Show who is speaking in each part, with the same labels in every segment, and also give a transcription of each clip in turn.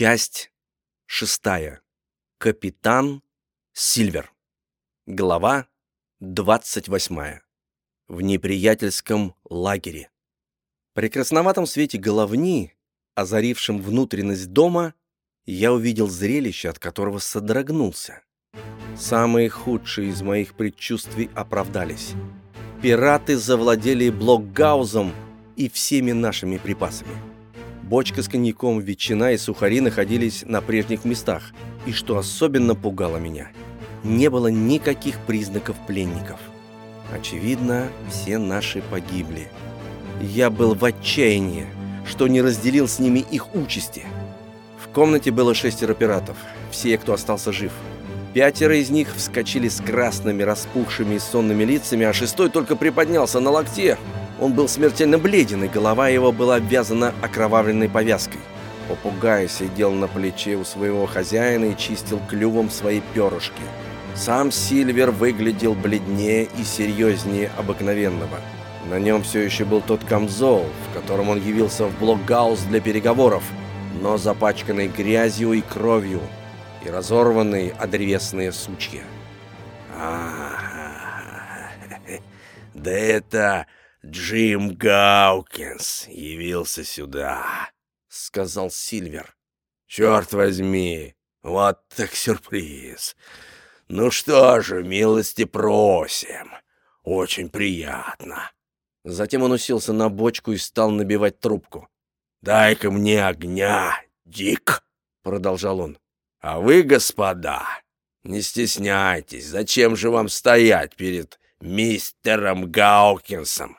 Speaker 1: Часть шестая. Капитан Сильвер. Глава двадцать восьмая. В неприятельском лагере. При красноватом свете головни, озарившем внутренность дома, я увидел зрелище, от которого содрогнулся. Самые худшие из моих предчувствий оправдались. Пираты завладели Блокгаузом и всеми нашими припасами. Бочка с коньяком, ветчина и сухари находились на прежних местах. И что особенно пугало меня, не было никаких признаков пленников. Очевидно, все наши погибли. Я был в отчаянии, что не разделил с ними их участи. В комнате было шестеро пиратов, все, кто остался жив. Пятеро из них вскочили с красными, распухшими и сонными лицами, а шестой только приподнялся на локте, он был смертельно бледен, и голова его была обвязана окровавленной повязкой. Попугай сидел на плече у своего хозяина и чистил клювом свои перышки. Сам Сильвер выглядел бледнее и серьезнее обыкновенного. На нем все еще был тот камзол, в котором он явился в Блокгаус для переговоров, но запачканный грязью и кровью, и разорванные одревесные сучья.
Speaker 2: а да это Джим Гаукинс явился сюда», — сказал Сильвер. «Черт возьми, вот так сюрприз. Ну что же, милости просим. Очень приятно».
Speaker 1: Затем он уселся на бочку и стал набивать трубку.
Speaker 2: «Дай-ка мне огня, Дик», — продолжал он. «А вы, господа, не стесняйтесь, зачем же вам стоять перед мистером Гаукинсом?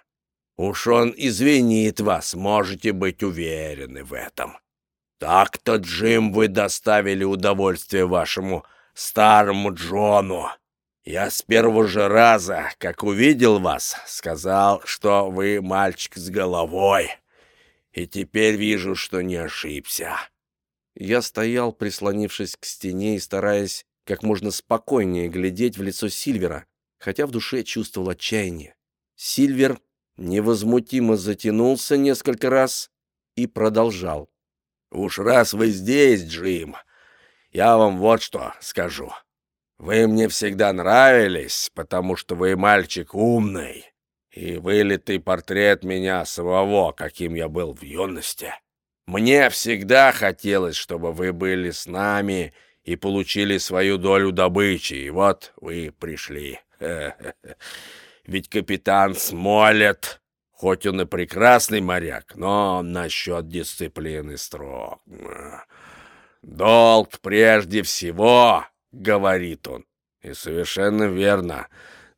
Speaker 2: Уж он извинит вас, можете быть уверены в этом. Так-то, Джим, вы доставили удовольствие вашему старому Джону. Я с первого же раза, как увидел вас, сказал, что вы мальчик с головой. И теперь вижу, что не ошибся.
Speaker 1: Я стоял, прислонившись к стене и стараясь как можно спокойнее глядеть в лицо Сильвера, хотя в душе чувствовал отчаяние. Сильвер невозмутимо затянулся несколько раз и продолжал.
Speaker 2: «Уж раз вы здесь, Джим, я вам вот что скажу. Вы мне всегда нравились, потому что вы мальчик умный, и вылитый портрет меня самого, каким я был в юности. Мне всегда хотелось, чтобы вы были с нами и получили свою долю добычи, и вот вы пришли. Ведь капитан Смолет, хоть он и прекрасный моряк, но насчет дисциплины строг. «Долг прежде всего», — говорит он. И совершенно верно.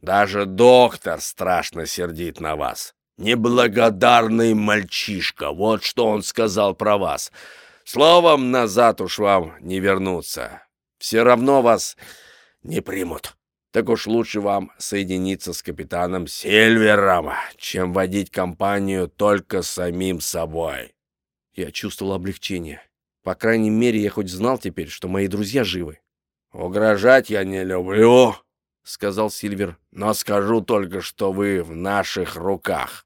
Speaker 2: Даже доктор страшно сердит на вас. Неблагодарный мальчишка, вот что он сказал про вас. Словом, назад уж вам не вернуться. Все равно вас не примут так уж лучше вам соединиться с капитаном Сильвером, чем водить компанию только самим собой.
Speaker 1: Я чувствовал облегчение. По крайней мере, я хоть знал теперь, что мои друзья живы.
Speaker 2: «Угрожать я не люблю», — сказал Сильвер, «но скажу только, что вы в наших руках.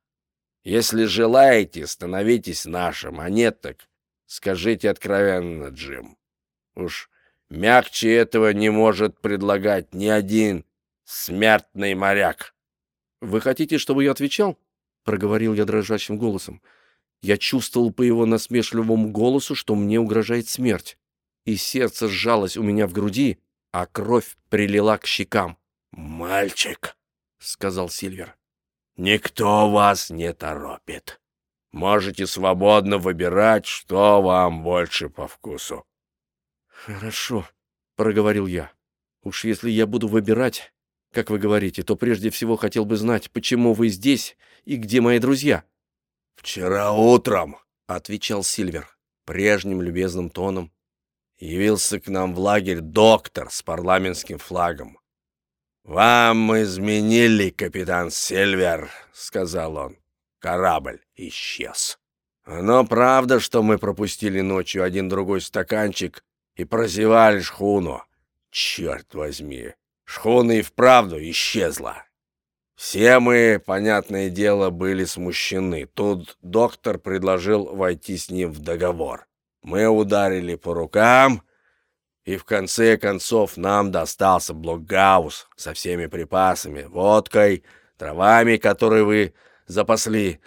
Speaker 2: Если желаете, становитесь нашим, а нет так скажите откровенно, Джим. Уж Мягче этого не может предлагать ни один смертный моряк.
Speaker 1: «Вы хотите, чтобы я отвечал?» — проговорил я дрожащим голосом. Я чувствовал по его насмешливому голосу, что мне угрожает смерть. И сердце сжалось у меня в груди, а кровь прилила к щекам.
Speaker 2: «Мальчик», — сказал Сильвер, — «никто вас не торопит. Можете свободно выбирать, что вам больше по вкусу.
Speaker 1: «Хорошо», — проговорил я. «Уж если я буду выбирать, как вы говорите, то прежде всего хотел бы знать, почему вы здесь и где мои друзья».
Speaker 2: «Вчера утром», — отвечал Сильвер прежним любезным тоном, явился к нам в лагерь доктор с парламентским флагом. «Вам изменили, капитан Сильвер», — сказал он. «Корабль исчез». «Но правда, что мы пропустили ночью один-другой стаканчик и прозевали шхуну. Черт возьми, шхуна и вправду исчезла. Все мы, понятное дело, были смущены. Тут доктор предложил войти с ним в договор. Мы ударили по рукам, и в конце концов нам достался блокгаус со всеми припасами, водкой, травами, которые вы запасли.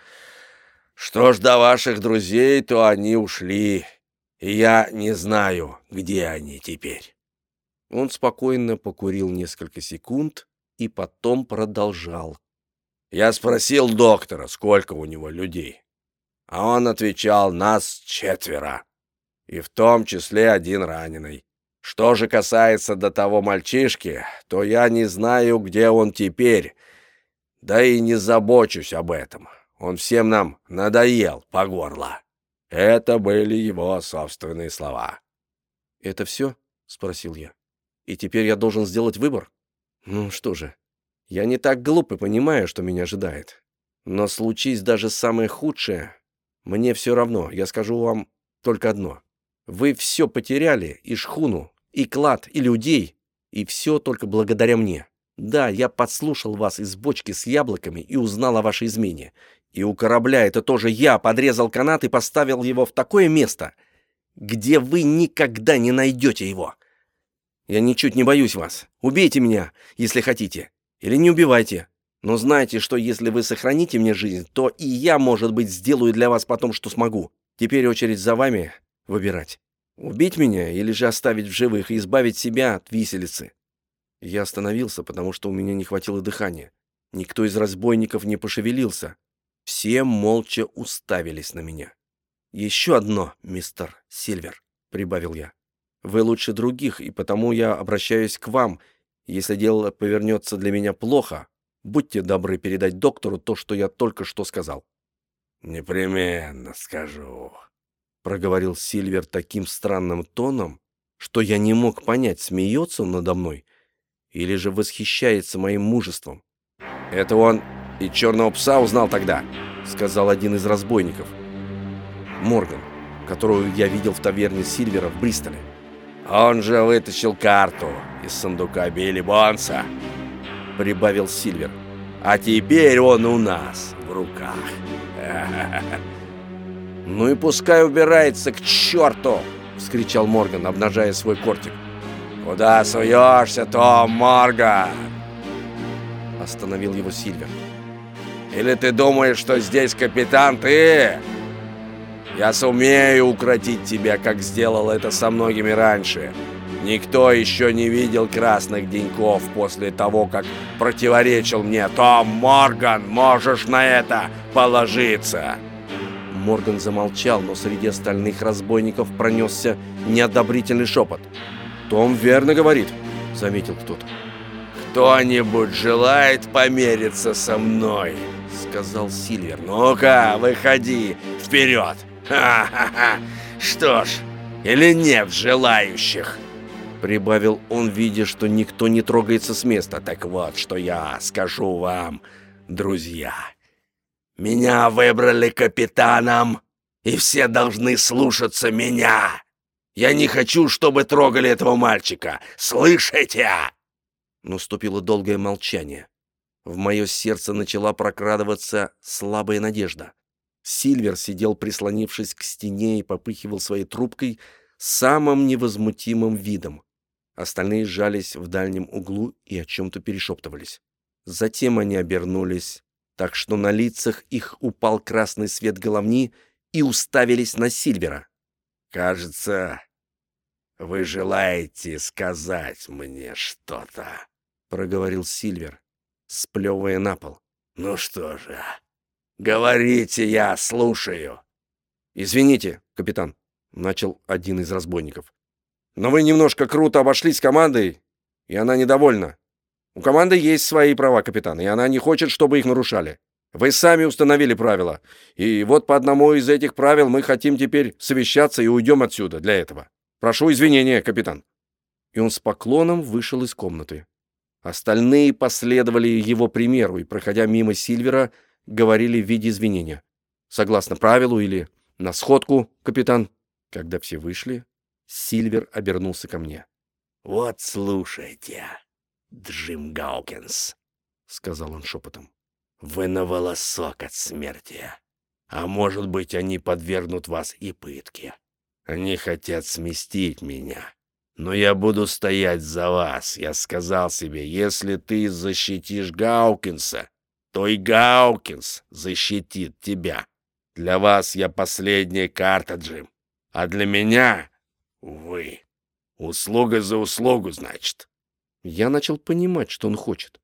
Speaker 2: Что ж до ваших друзей, то они ушли, я не знаю, где они теперь».
Speaker 1: Он спокойно покурил несколько секунд и потом продолжал.
Speaker 2: Я спросил доктора, сколько у него людей. А он отвечал, нас четверо, и в том числе один раненый. Что же касается до того мальчишки, то я не знаю, где он теперь, да и не забочусь об этом. Он всем нам надоел по горло. Это были его собственные слова.
Speaker 1: «Это все?» — спросил я. «И теперь я должен сделать выбор? Ну что же, я не так глуп и понимаю, что меня ожидает. Но случись даже самое худшее, мне все равно, я скажу вам только одно. Вы все потеряли, и шхуну, и клад, и людей, и все только благодаря мне. Да, я подслушал вас из бочки с яблоками и узнал о вашей измене. И у корабля это тоже я подрезал канат и поставил его в такое место, где вы никогда не найдете его. Я ничуть не боюсь вас. Убейте меня, если хотите. Или не убивайте. Но знайте, что если вы сохраните мне жизнь, то и я, может быть, сделаю для вас потом, что смогу. Теперь очередь за вами выбирать. Убить меня или же оставить в живых и избавить себя от виселицы. Я остановился, потому что у меня не хватило дыхания. Никто из разбойников не пошевелился. Все молча уставились на меня. «Еще одно, мистер Сильвер», — прибавил я. «Вы лучше других, и потому я обращаюсь к вам. Если дело повернется для меня плохо, будьте добры передать доктору то, что я только что сказал».
Speaker 2: «Непременно скажу», — проговорил
Speaker 1: Сильвер таким странным тоном, что я не мог понять, смеется он надо мной или же восхищается моим мужеством. «Это он и черного пса узнал тогда», — сказал один из разбойников. Морган, которую я видел в таверне Сильвера в Бристоле.
Speaker 2: «Он же вытащил карту из сундука Билли Бонса», — прибавил Сильвер. «А теперь он у нас в руках».
Speaker 1: «Ну и пускай убирается к черту!» — вскричал Морган, обнажая свой кортик.
Speaker 2: «Куда суешься, Том Морган?»
Speaker 1: Остановил его Сильвер.
Speaker 2: «Или ты думаешь, что здесь капитан ты?» Я сумею укротить тебя, как сделал это со многими раньше. Никто еще не видел красных деньков после того, как противоречил мне. Том Морган, можешь на это положиться!»
Speaker 1: Морган замолчал, но среди остальных разбойников пронесся неодобрительный шепот. «Том верно говорит», — заметил кто-то.
Speaker 2: «Кто-нибудь желает помериться со мной?» — сказал Сильвер. «Ну-ка, выходи вперед!» «Ха-ха-ха! Что ж, или нет желающих?»
Speaker 1: Прибавил он, видя, что никто не трогается с места.
Speaker 2: «Так вот, что я скажу вам, друзья. Меня выбрали капитаном, и все должны слушаться меня. Я не хочу, чтобы трогали этого мальчика. Слышите?»
Speaker 1: Наступило долгое молчание. В мое сердце начала прокрадываться слабая надежда. Сильвер сидел, прислонившись к стене и попыхивал своей трубкой самым невозмутимым видом. Остальные сжались в дальнем углу и о чем-то перешептывались. Затем они обернулись, так что на лицах их упал красный свет головни и уставились на Сильвера.
Speaker 2: «Кажется, вы желаете сказать мне что-то», — проговорил Сильвер, сплевывая на пол. «Ну что же, «Говорите, я слушаю».
Speaker 1: «Извините, капитан», — начал один из разбойников. «Но вы немножко круто обошлись с командой, и она недовольна. У команды есть свои права, капитан, и она не хочет, чтобы их нарушали. Вы сами установили правила, и вот по одному из этих правил мы хотим теперь совещаться и уйдем отсюда для этого. Прошу извинения, капитан». И он с поклоном вышел из комнаты. Остальные последовали его примеру, и, проходя мимо Сильвера, говорили в виде извинения. Согласно правилу или на сходку, капитан. Когда все вышли, Сильвер обернулся ко мне.
Speaker 2: «Вот слушайте, Джим Гаукинс», — сказал он шепотом. «Вы на волосок от смерти. А может быть, они подвергнут вас и пытке. Они хотят сместить меня. Но я буду стоять за вас. Я сказал себе, если ты защитишь Гаукинса, то и Гаукинс защитит тебя. Для вас я последняя карта, Джим. А для меня, увы, услуга за услугу, значит.
Speaker 1: Я начал понимать, что он хочет.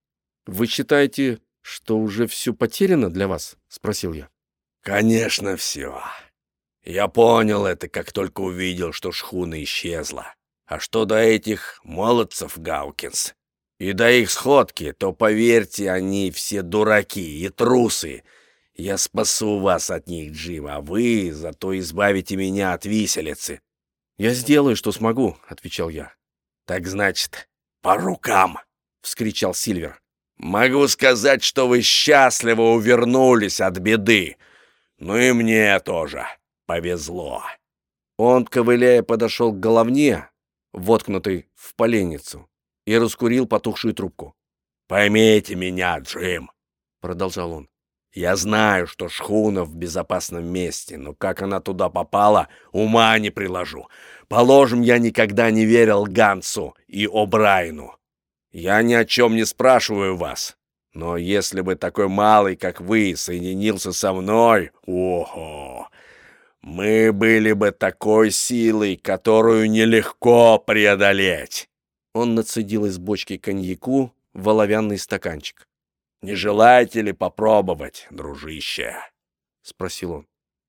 Speaker 1: «Вы считаете, что уже все потеряно для вас?» — спросил я.
Speaker 2: «Конечно, все. Я понял это, как только увидел, что шхуна исчезла. А что до этих молодцев, Гаукинс, и до их сходки, то, поверьте, они все дураки и трусы. Я спасу вас от них, Джим, а вы зато избавите меня от виселицы».
Speaker 1: «Я сделаю, что смогу», — отвечал я.
Speaker 2: «Так значит, по рукам!» — вскричал Сильвер. «Могу сказать, что вы счастливо увернулись от беды. Ну и мне тоже повезло».
Speaker 1: Он, ковыляя, подошел к головне, воткнутой в поленницу, и раскурил потухшую трубку.
Speaker 2: «Поймите меня, Джим», —
Speaker 1: продолжал он.
Speaker 2: «Я знаю, что шхуна в безопасном месте, но как она туда попала, ума не приложу. Положим, я никогда не верил Гансу и О'Брайну. Я ни о чем не спрашиваю вас. Но если бы такой малый, как вы, соединился со мной, ого, мы были бы такой силой, которую нелегко преодолеть.
Speaker 1: Он нацедил из бочки коньяку в оловянный стаканчик.
Speaker 2: «Не желаете ли попробовать, дружище?» — спросил он.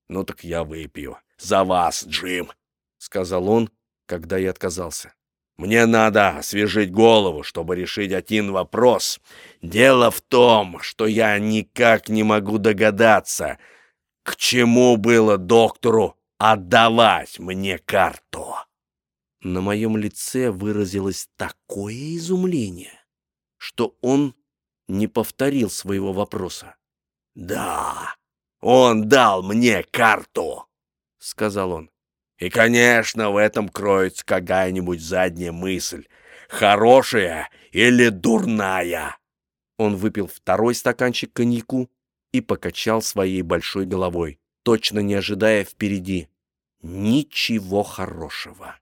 Speaker 2: «Ну так я выпью. За вас, Джим!» — сказал он, когда я отказался. Мне надо освежить голову, чтобы решить один вопрос. Дело в том, что я никак не могу догадаться, к чему было доктору отдавать мне карту.
Speaker 1: На моем лице выразилось такое изумление, что он не повторил своего вопроса.
Speaker 2: «Да, он дал мне карту», — сказал он. И, конечно, в этом кроется какая-нибудь задняя мысль. Хорошая или дурная.
Speaker 1: Он выпил второй стаканчик коньяку и покачал своей большой головой, точно не ожидая впереди ничего хорошего.